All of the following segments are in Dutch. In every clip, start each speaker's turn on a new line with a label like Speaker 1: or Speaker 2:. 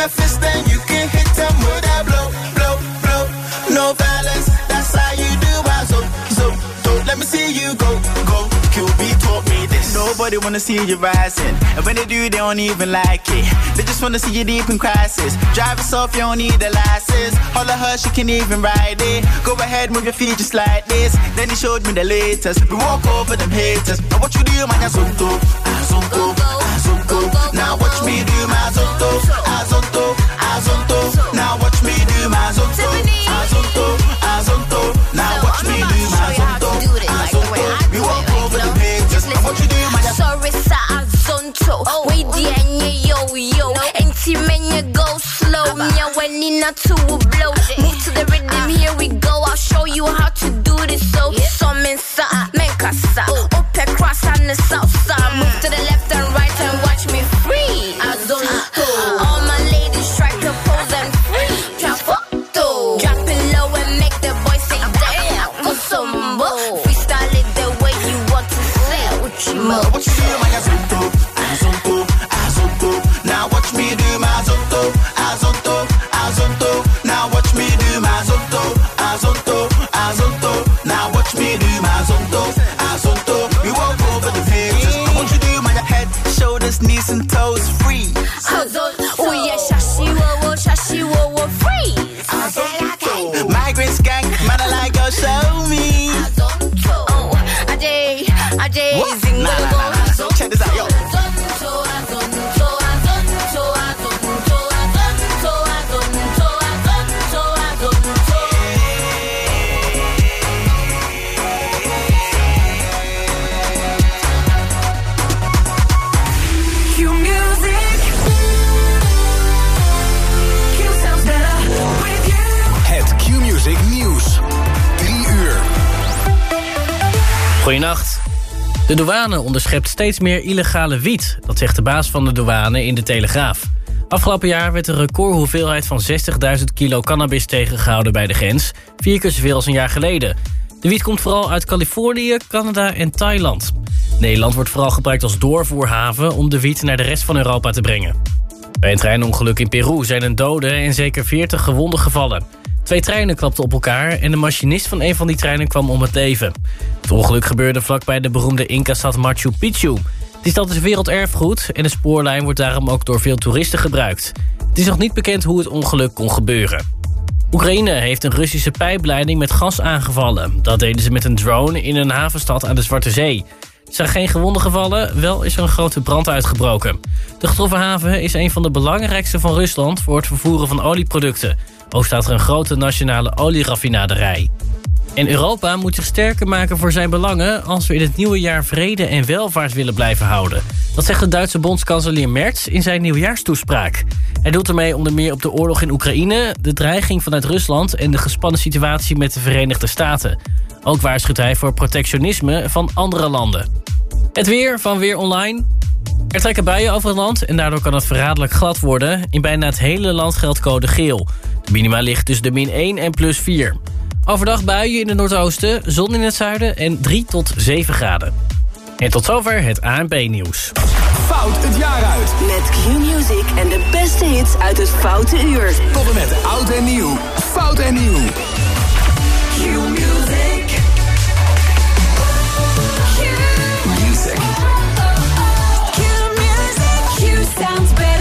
Speaker 1: a fist and you can hit them with that blow, blow, blow. No violence, that's how you do my so, so. Let me see you go, go. QB taught me this. Nobody wanna see you rising, and when they do, they don't even like it. They just wanna see you deep in crisis. Drive off, you don't need a license. Holla her, she can even ride it. Go ahead, move your feet just like this. Then he showed me the latest. We walk over them haters. Now what you do, man, azonto, azonto, azonto. Now watch me do my azonto, azonto, azonto. Now watch me do my azonto, azonto, azonto. Now watch me do my azonto, azonto. We walk over them haters. Now what you do, man,
Speaker 2: Sorry sa azonto oh. Wait the yo yo. Enti menye go slow. Nya when in a two blow. Move to the rhythm ah. here we go. I'll show you how to do this so. Some sa men kasa Ope oh. cross on the south side. Move to the left and right
Speaker 3: De douane onderschept steeds meer illegale wiet. Dat zegt de baas van de douane in de Telegraaf. Afgelopen jaar werd een recordhoeveelheid van 60.000 kilo cannabis tegengehouden bij de grens. Vier keer zoveel als een jaar geleden. De wiet komt vooral uit Californië, Canada en Thailand. Nederland wordt vooral gebruikt als doorvoerhaven... om de wiet naar de rest van Europa te brengen. Bij een treinongeluk in Peru zijn een dode en zeker 40 gewonden gevallen. Twee treinen klapten op elkaar en de machinist van een van die treinen kwam om het leven. Het ongeluk gebeurde vlakbij de beroemde Inca-stad Machu Picchu. Die stad is werelderfgoed en de spoorlijn wordt daarom ook door veel toeristen gebruikt. Het is nog niet bekend hoe het ongeluk kon gebeuren. Oekraïne heeft een Russische pijpleiding met gas aangevallen. Dat deden ze met een drone in een havenstad aan de Zwarte Zee. Er zijn geen gewonden gevallen, wel is er een grote brand uitgebroken. De getroffen haven is een van de belangrijkste van Rusland... voor het vervoeren van olieproducten. Ook staat er een grote nationale olieraffinaderij. En Europa moet zich sterker maken voor zijn belangen... als we in het nieuwe jaar vrede en welvaart willen blijven houden. Dat zegt de Duitse bondskanselier Merz in zijn nieuwjaarstoespraak. Hij doelt ermee onder meer op de oorlog in Oekraïne... de dreiging vanuit Rusland en de gespannen situatie met de Verenigde Staten. Ook waarschuwt hij voor protectionisme van andere landen. Het weer van Weer Online. Er trekken buien over het land en daardoor kan het verraderlijk glad worden. In bijna het hele land geldt code geel. De minima ligt tussen de min 1 en plus 4. Overdag buien in het noordoosten, zon in het zuiden en 3 tot 7 graden. En tot zover het ANP-nieuws.
Speaker 4: Fout het jaar uit.
Speaker 5: Met Q-Music en de beste hits uit het Foute Uur.
Speaker 4: Tot en met oud en nieuw. Fout en nieuw.
Speaker 6: Q sounds better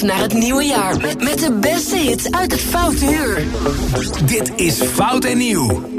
Speaker 5: naar het nieuwe jaar. Met de beste hits uit het Foute Uur.
Speaker 7: Dit is Fout en Nieuw.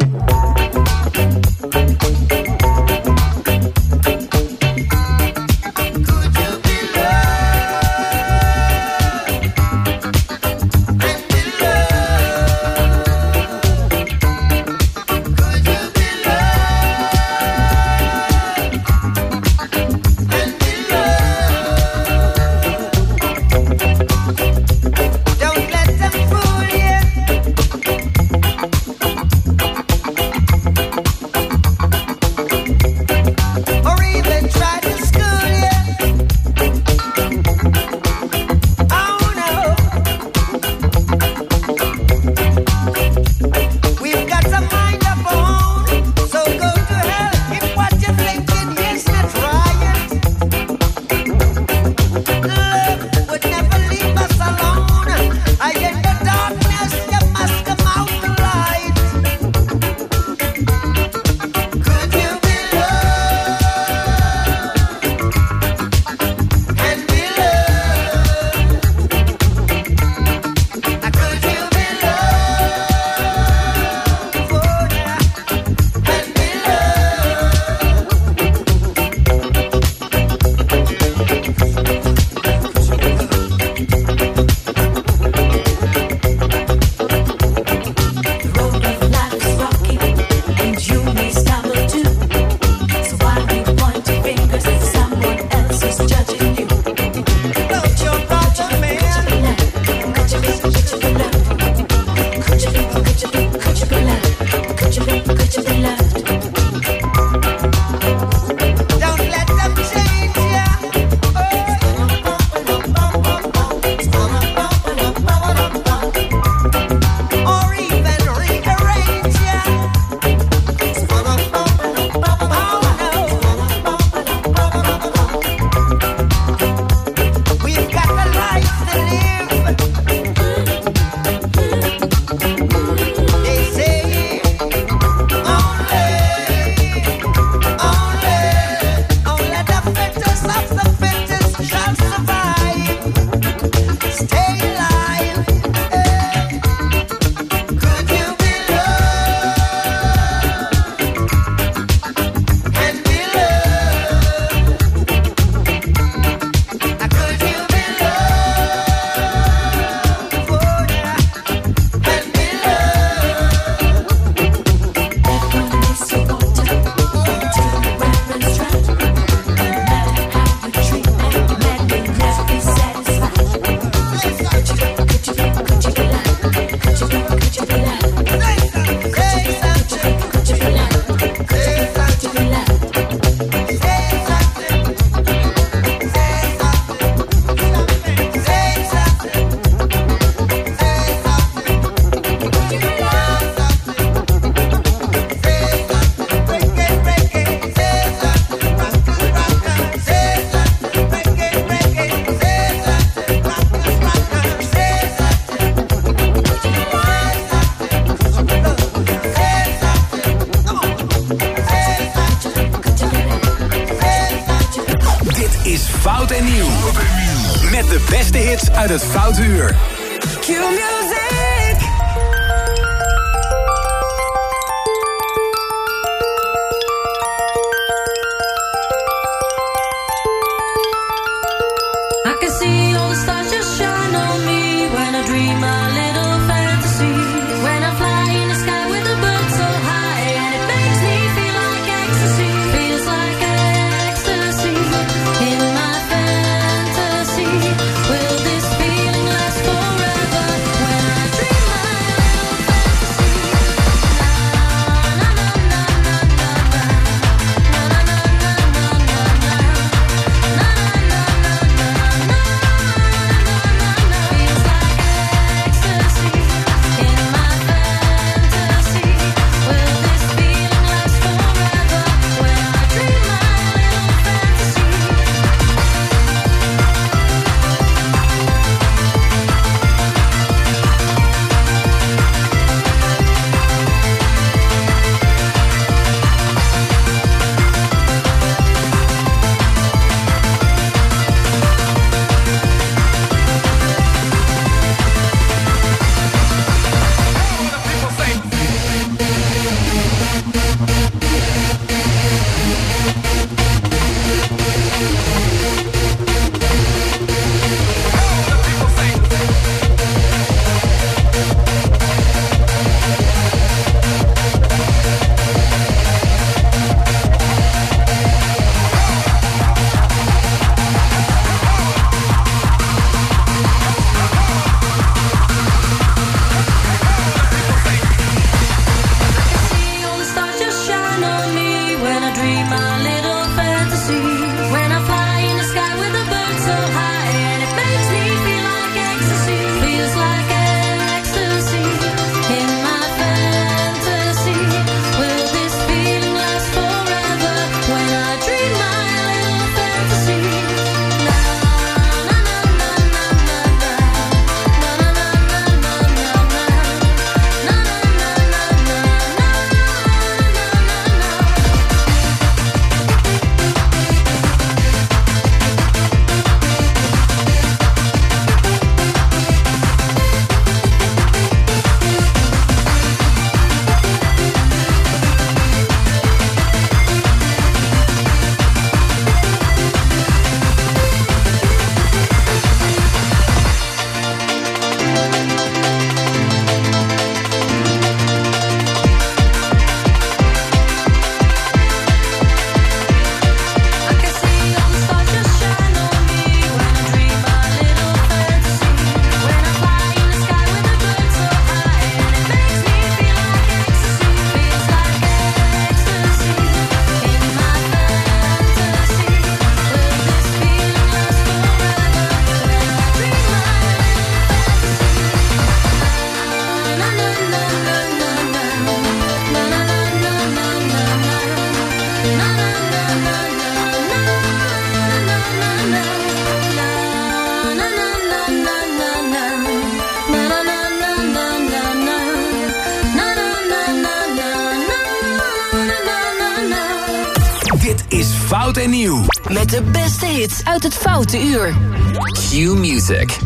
Speaker 7: Uit het Foute Uur.
Speaker 8: Q Music.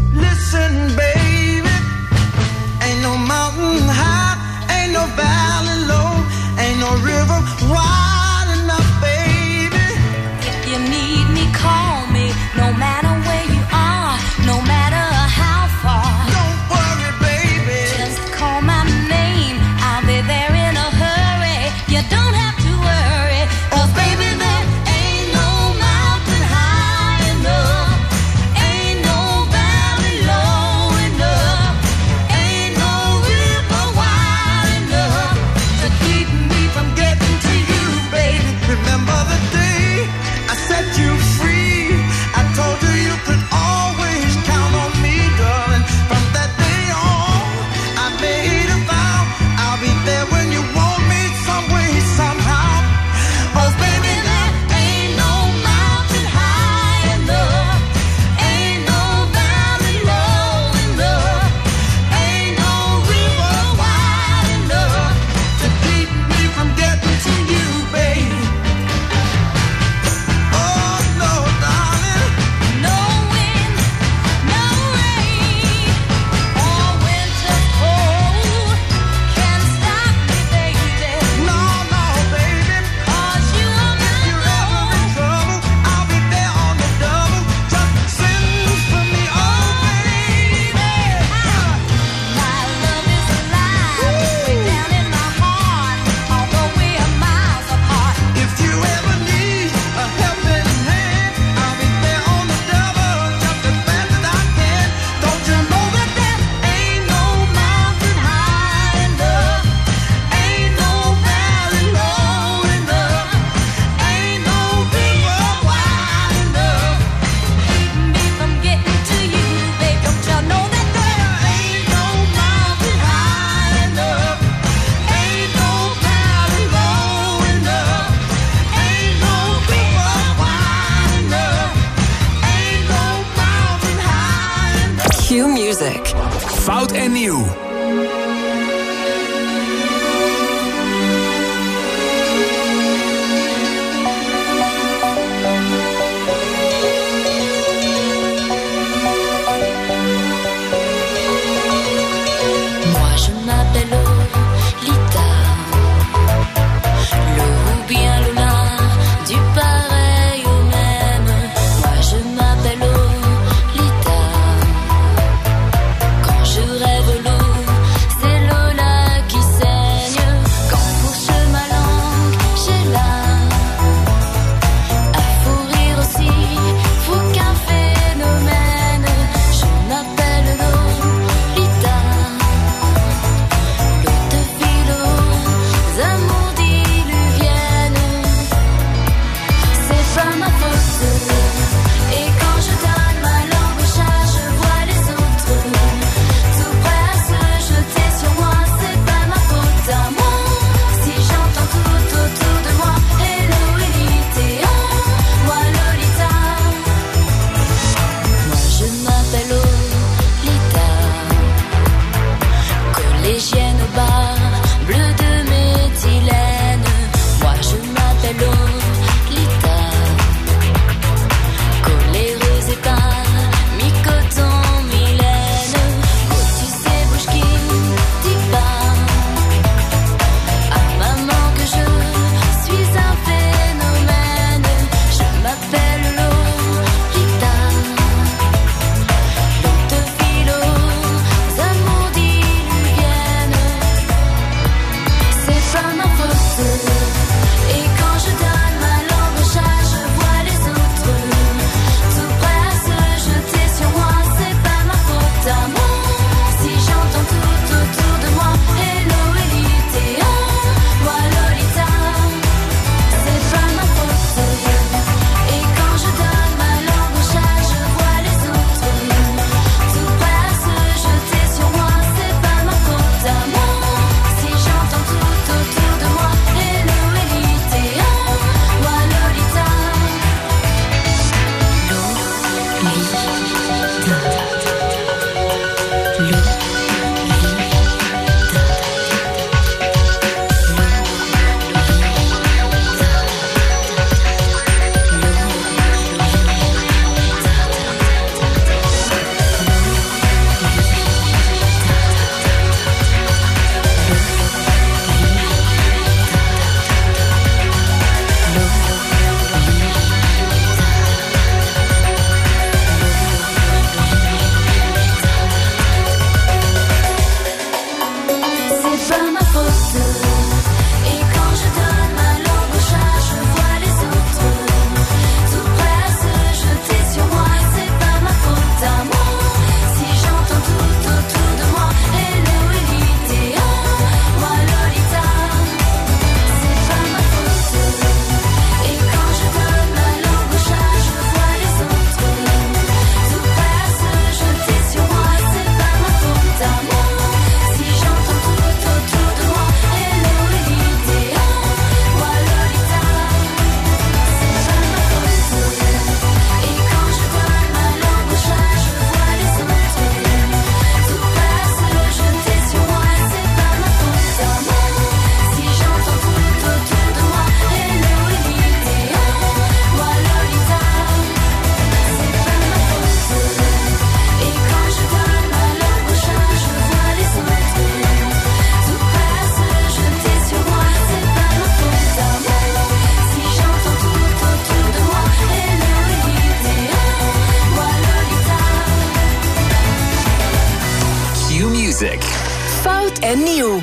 Speaker 7: Fout en nieuw.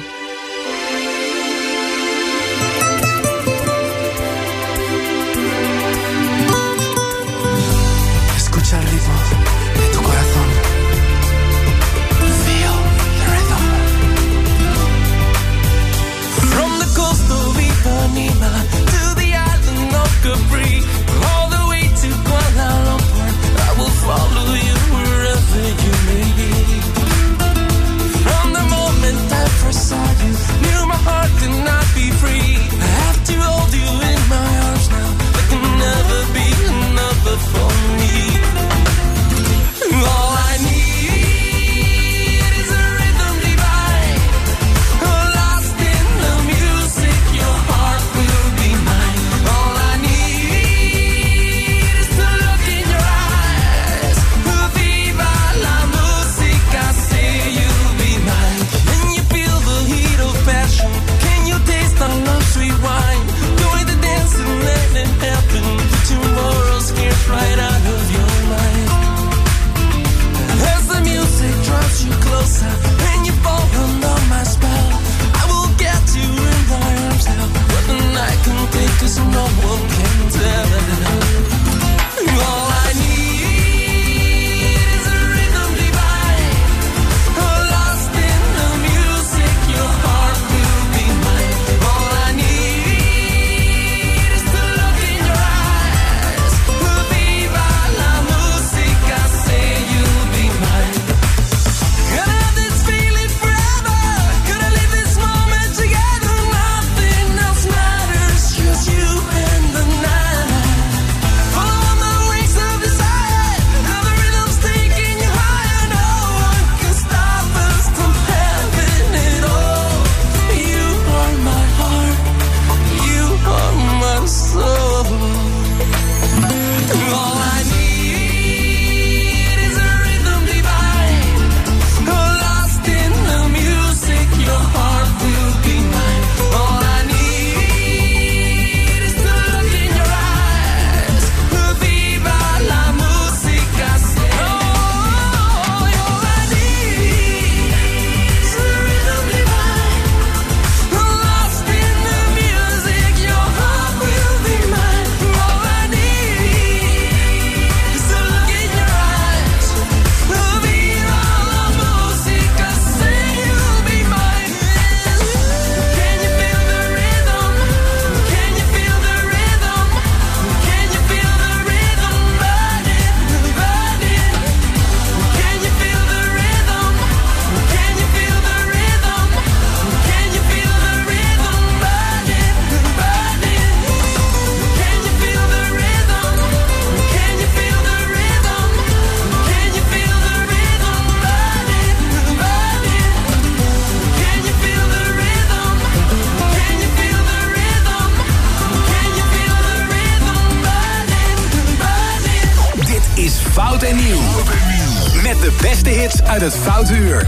Speaker 5: Uit het Foute Uur.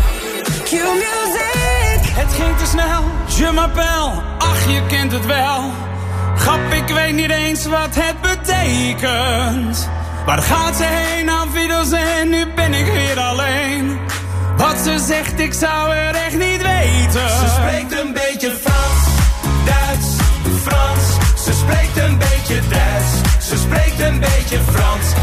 Speaker 4: Het
Speaker 9: ging te snel, je m'appelle, ach je kent het wel. Grap, ik weet niet eens wat het betekent. Waar gaat ze heen, aan en nu ben ik weer alleen. Wat ze zegt, ik zou er echt niet weten.
Speaker 1: Ze spreekt een beetje Frans, Duits, Frans. Ze spreekt een beetje Duits. Ze spreekt een beetje Frans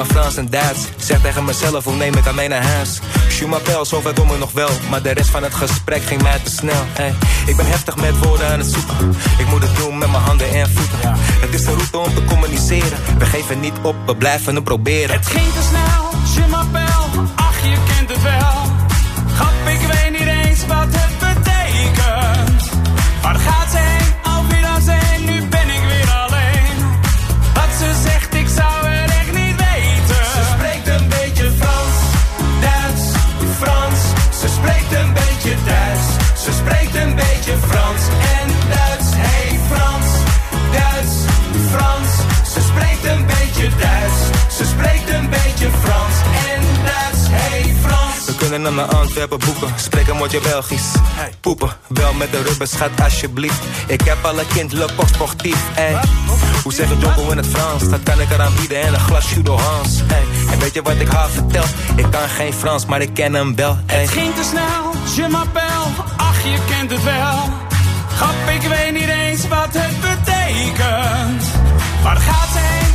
Speaker 10: maar Frans en Duits. Zeg tegen mezelf, hoe neem ik haar mee naar huis? Je m'appelle, zover kom nog wel. Maar de rest van het gesprek ging mij te snel. Hey, ik ben heftig met woorden aan het zoeken. Ik moet het doen met mijn handen en voeten. Het is de route om te communiceren. We geven niet op, we blijven het proberen.
Speaker 9: Het ging te snel, je
Speaker 10: We naar Antwerpen boeken, spreek een woordje Belgisch. Poepen, wel met de rubber, schat alsjeblieft. Ik heb alle kind, le sportief, ey. Hoe zeg je Jocko in het Frans? Dat kan ik eraan bieden en een glas Judo Hans. Ey. En weet je wat ik haar vertel? Ik kan geen Frans, maar ik ken hem wel, ey.
Speaker 9: Het ging te snel, je m'appelle, ach je kent het wel. Grap, ik weet niet eens wat het betekent. Waar gaat ze heen,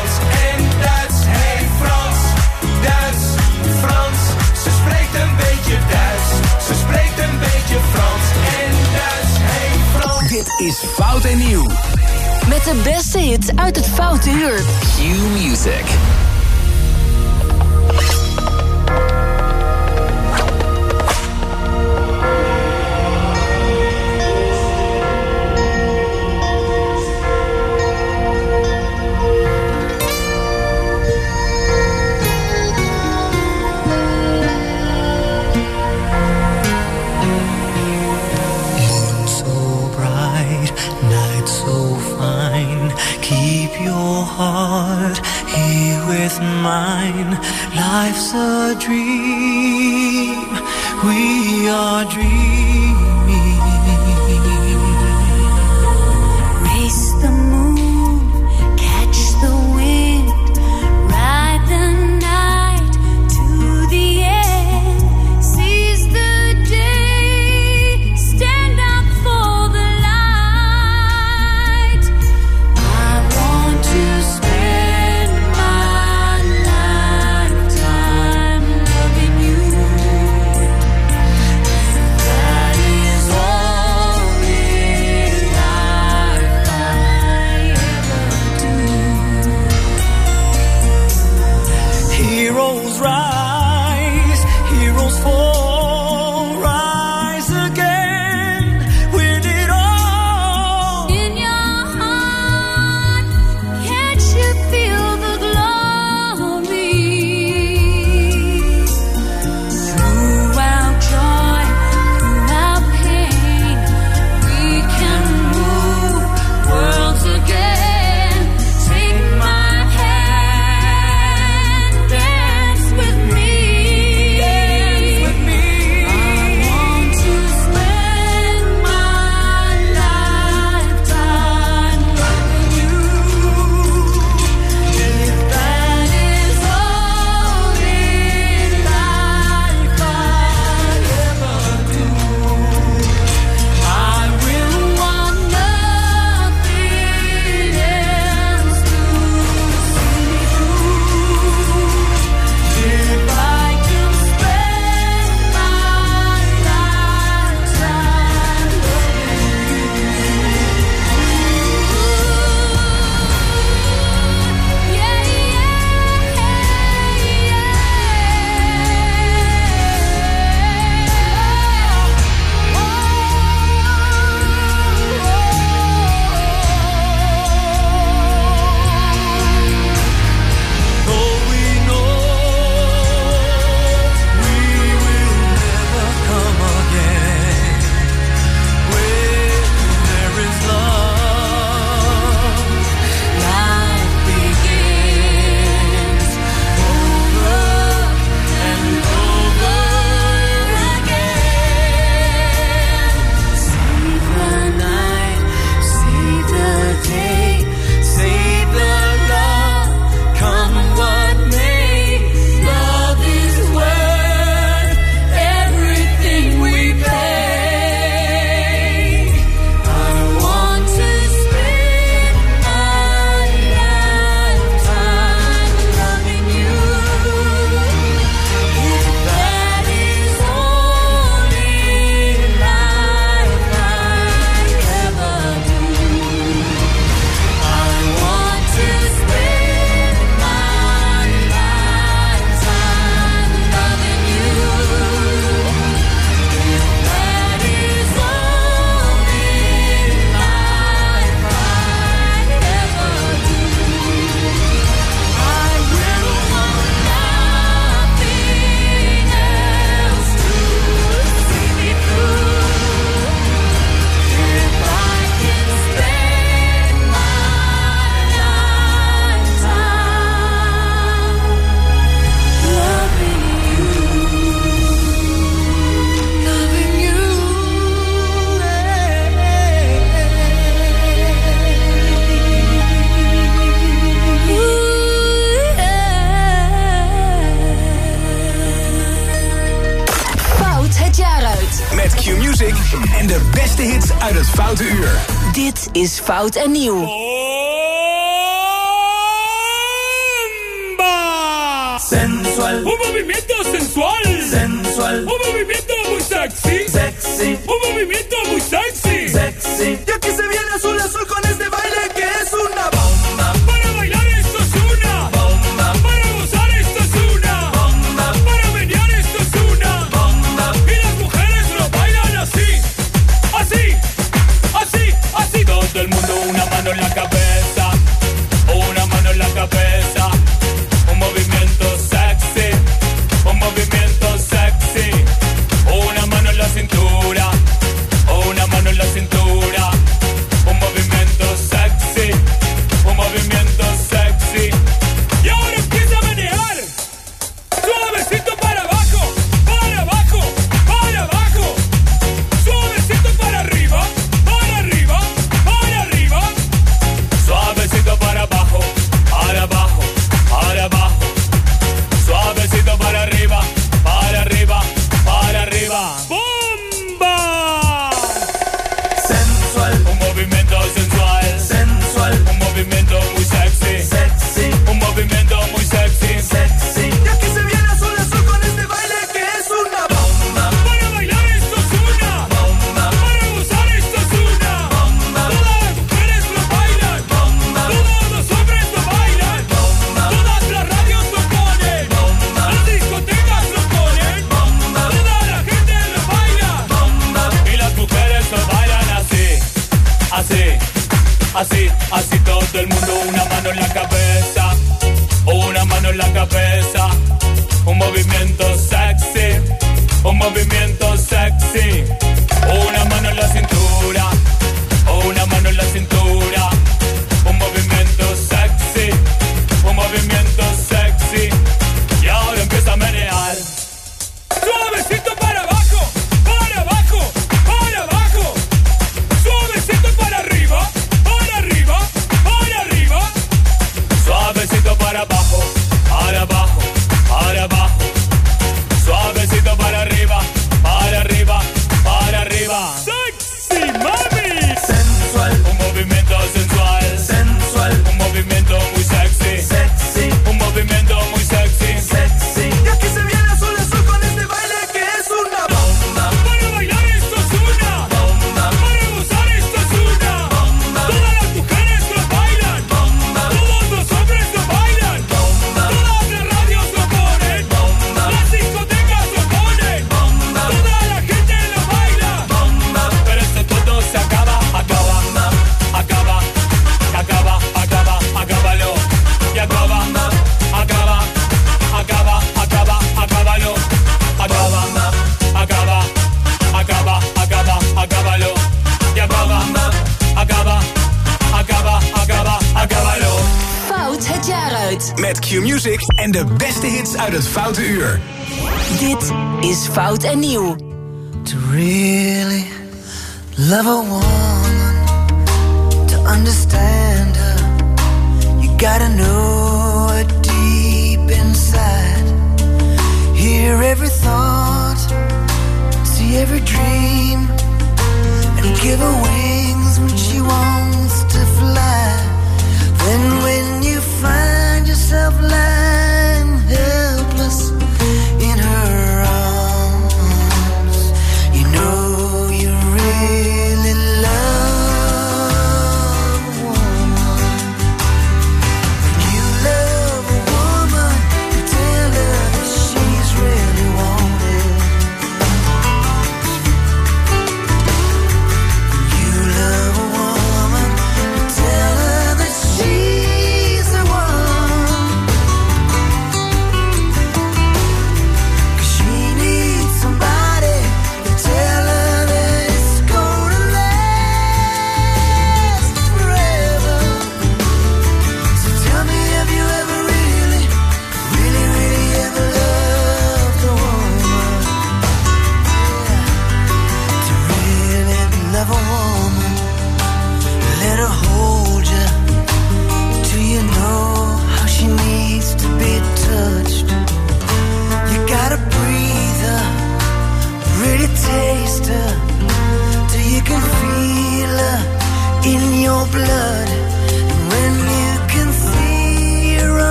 Speaker 4: Dit is Fout en Nieuw.
Speaker 5: Met de beste hits uit het Foute Uur.
Speaker 4: Q Music.
Speaker 6: With mine. Life's a dream, we are dreaming.
Speaker 5: fout en nieuw.
Speaker 11: Bomba. Sensual.
Speaker 12: Un movimiento sensual.
Speaker 11: Sensual.
Speaker 12: Un movimiento muy sexy.
Speaker 11: Sexy.
Speaker 12: Un movimiento muy sexy.
Speaker 11: Sexy.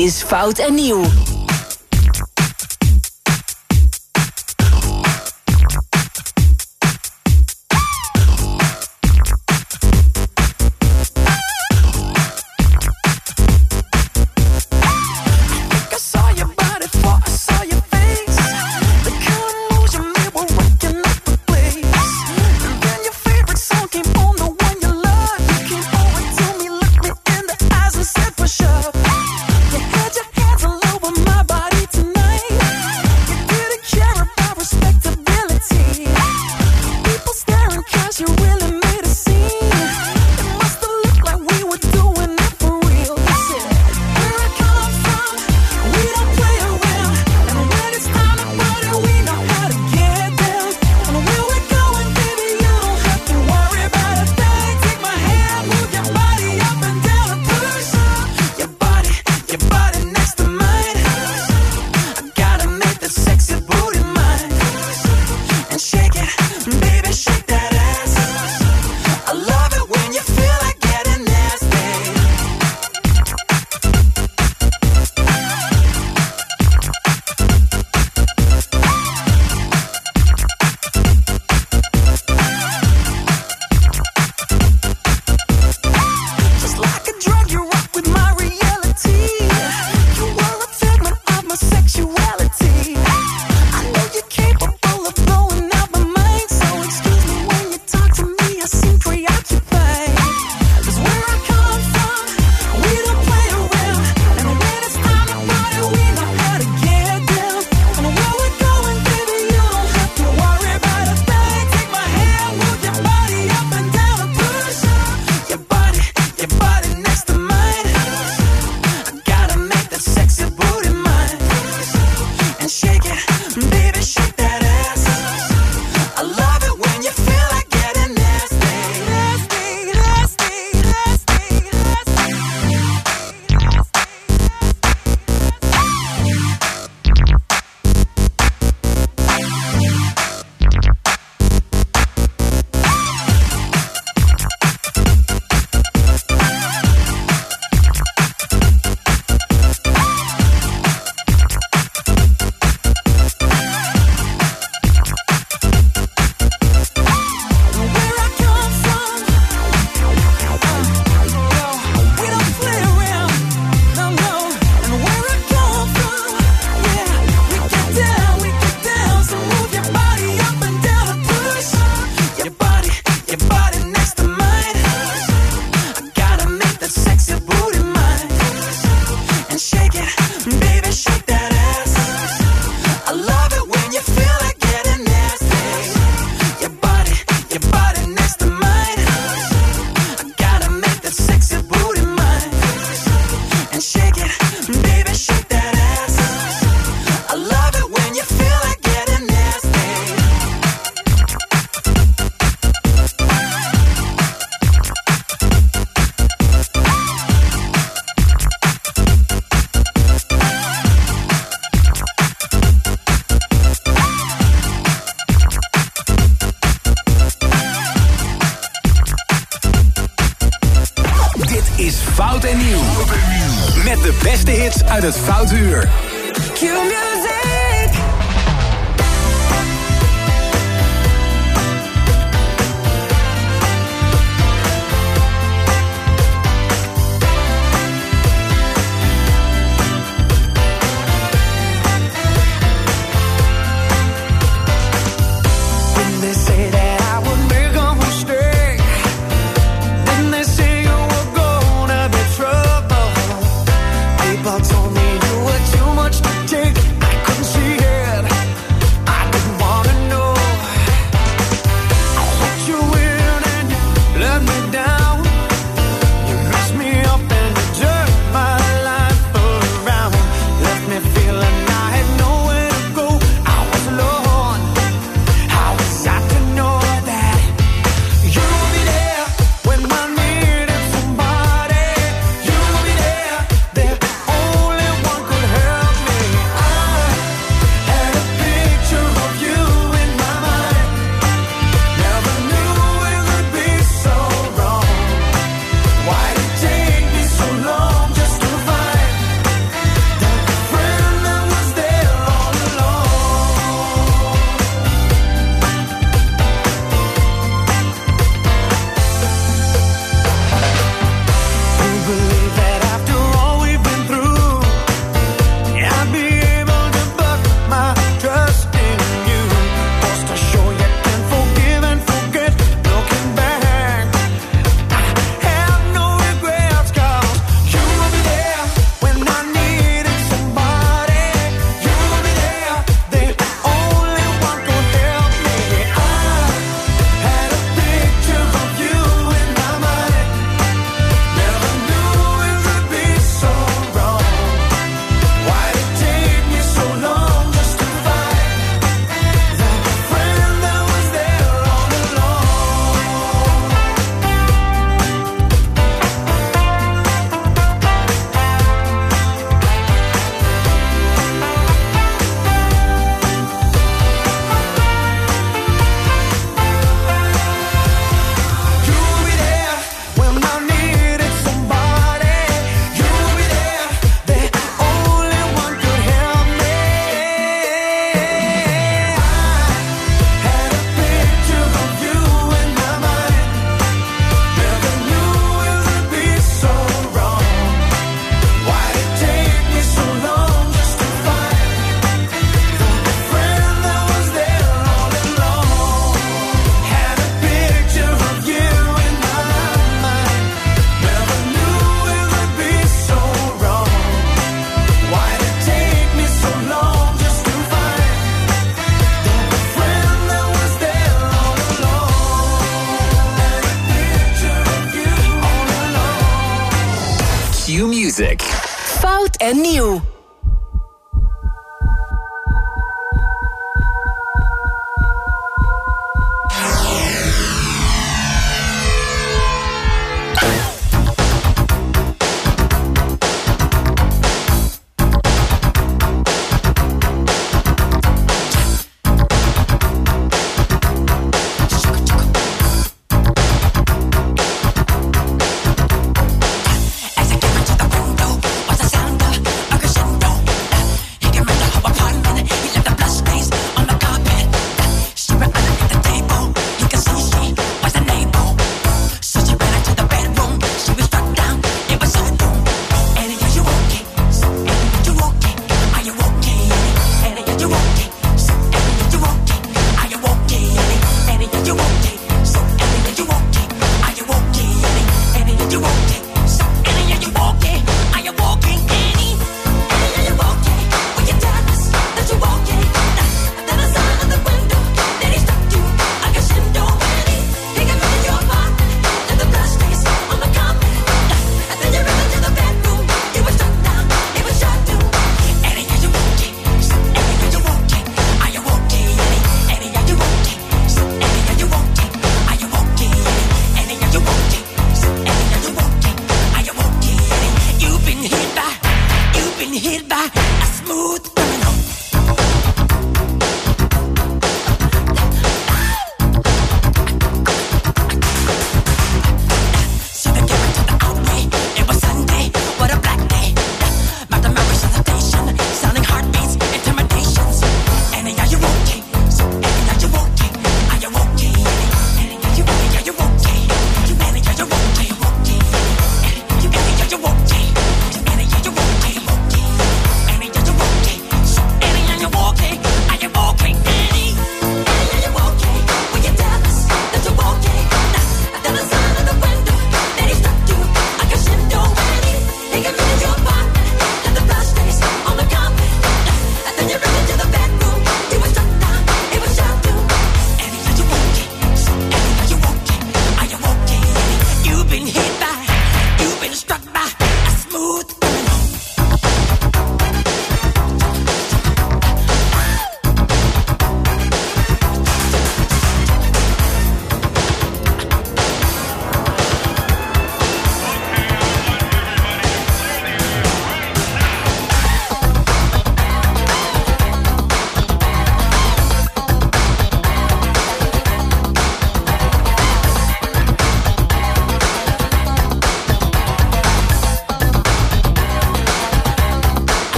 Speaker 5: Is Fout en Nieuw.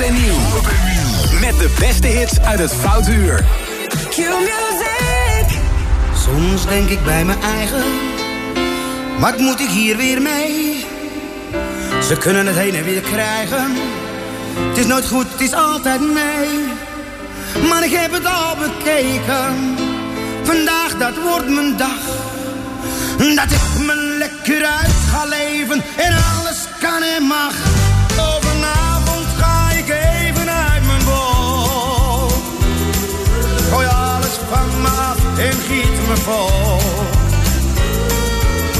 Speaker 7: En
Speaker 5: nieuw.
Speaker 7: Met de beste hits uit het Foute Uur.
Speaker 13: Q-music.
Speaker 14: Soms denk ik bij mijn eigen. Wat moet ik hier weer mee? Ze kunnen het heen en weer krijgen. Het is nooit goed, het is altijd nee. Maar ik heb het al bekeken. Vandaag, dat wordt mijn dag. Dat ik me lekker uit ga leven. En alles kan en mag. me af en giet me vol.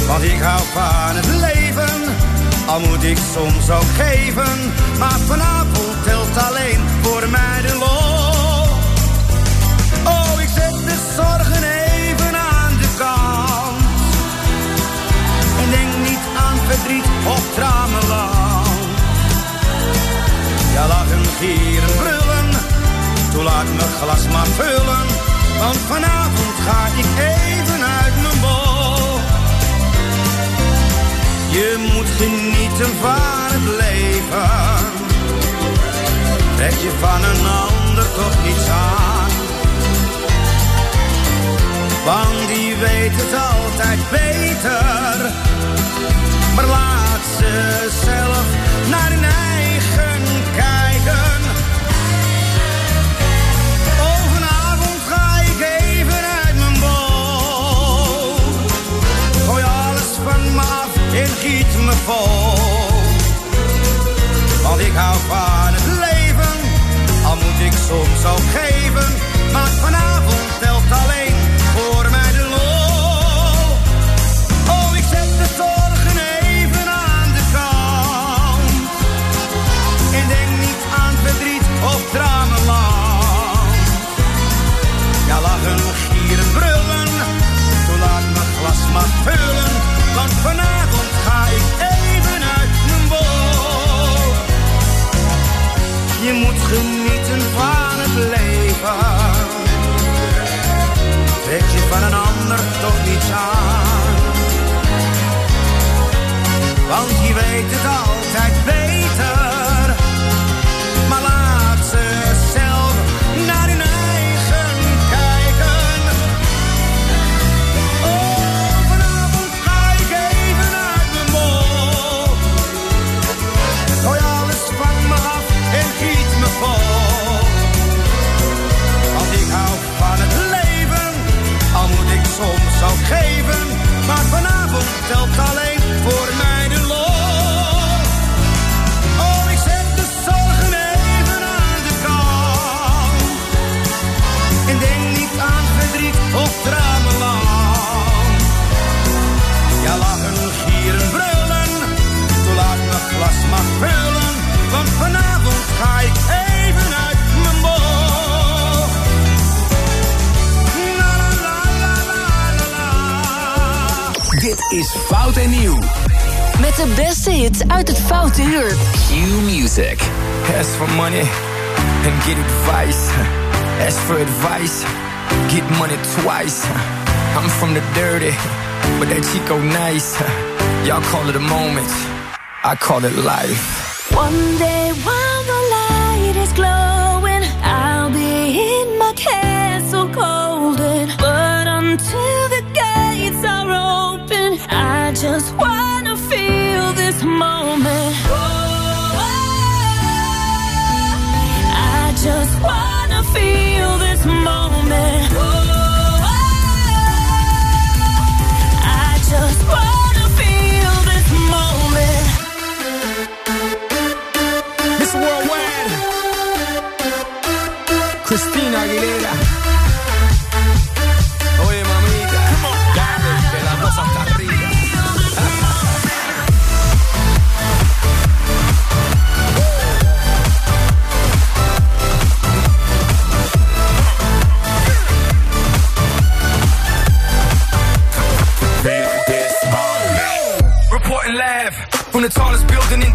Speaker 14: Want ik hou van het leven, al moet ik soms ook geven. Maar vanavond telt alleen voor mij de lol. Oh, ik zet de zorgen even aan de kant. En denk niet aan verdriet of tramenland. Ja, lachen, gieren, brullen, toen laat mijn glas maar vullen want vanavond ga ik even uit mijn bol. Je moet genieten van het leven. Trek je van een ander toch niets aan. Want die weet het altijd beter. Maar laat ze zelf naar hun eigen kijken. en giet me vol. Want ik hou van het
Speaker 15: nights. Y'all call it a moment. I call it life.
Speaker 6: One day,
Speaker 15: one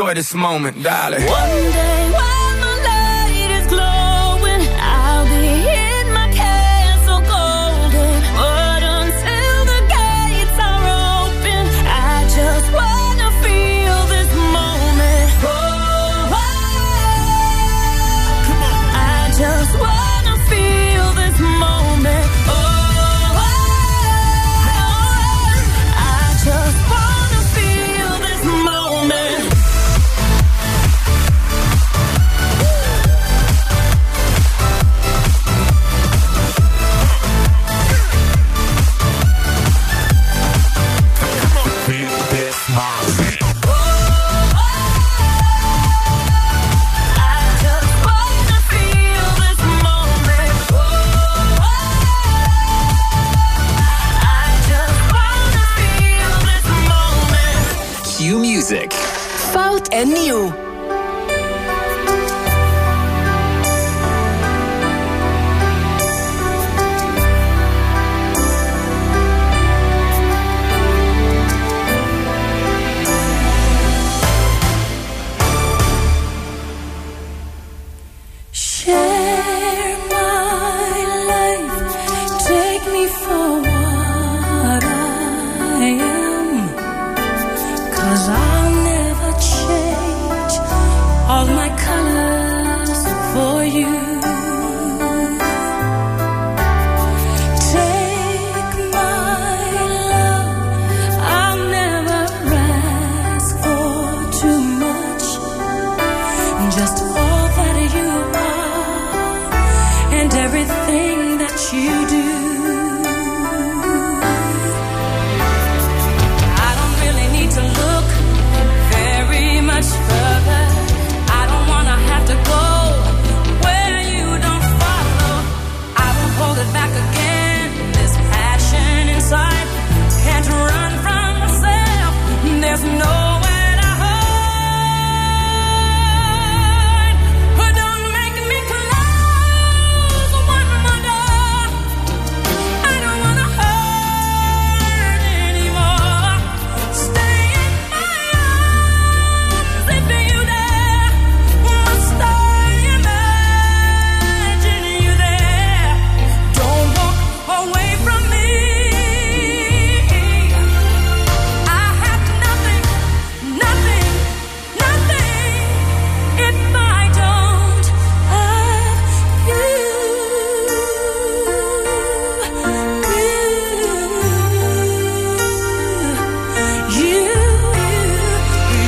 Speaker 15: enjoy this moment, darling.
Speaker 6: One day when the light is glowing.